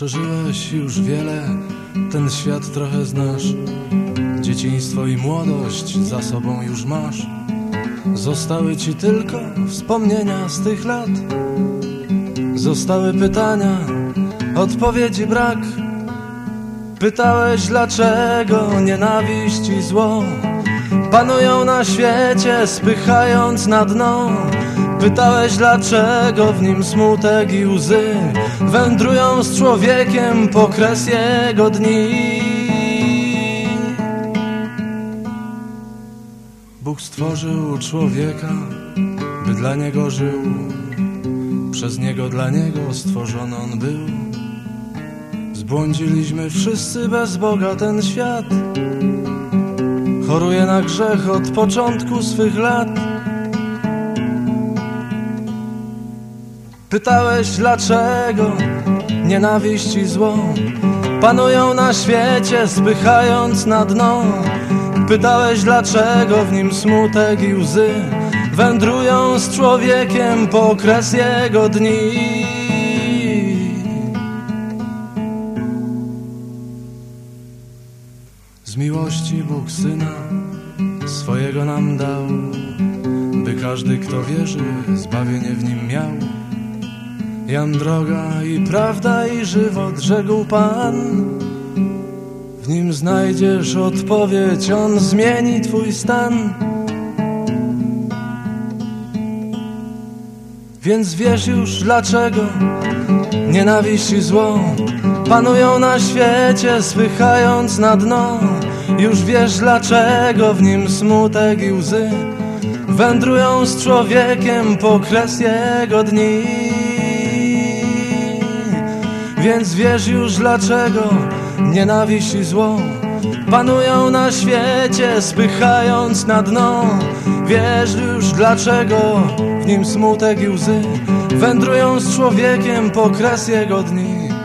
Przeżyłeś już wiele, ten świat trochę znasz. Dzieciństwo i młodość za sobą już masz. Zostały ci tylko wspomnienia z tych lat. Zostały pytania, odpowiedzi brak. Pytałeś dlaczego nienawiść i zło panują na świecie, spychając na dno. Pytałeś dlaczego w nim smutek i łzy wędrują z człowiekiem po kres jego dni. Bóg stworzył człowieka, by dla niego żył. Przez niego dla niego stworzony on był. Zbłądziliśmy wszyscy bez Boga ten świat. Choruje na grzech od początku swych lat. Pytałeś dlaczego nienawiść i zło panują na świecie, spychając na dno. Pytałeś dlaczego w nim smutek i łzy wędrują z człowiekiem po kres jego dni. Z miłości Bóg Syna swojego nam dał, by każdy, kto wierzy, zbawienie w nim miał. Jam droga i prawda i żywot, rzekł Pan. W nim znajdziesz odpowiedź, on zmieni twój stan. Więc wiesz już dlaczego nienawiść i zło panują na świecie, spychając na dno. Już wiesz dlaczego w nim smutek i łzy wędrują z człowiekiem po kres jego dni. Więc wiesz już dlaczego nienawiść i zło panują na świecie, spychając na dno. Wiesz już dlaczego w nim smutek i łzy wędrują z człowiekiem po kres jego dni.